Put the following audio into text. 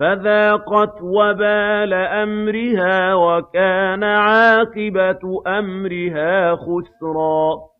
فَذَاقَتْ وَبَالَ أَمْرِهَا وَكَانَ عَاقِبَةُ أَمْرِهَا خُسْرًا.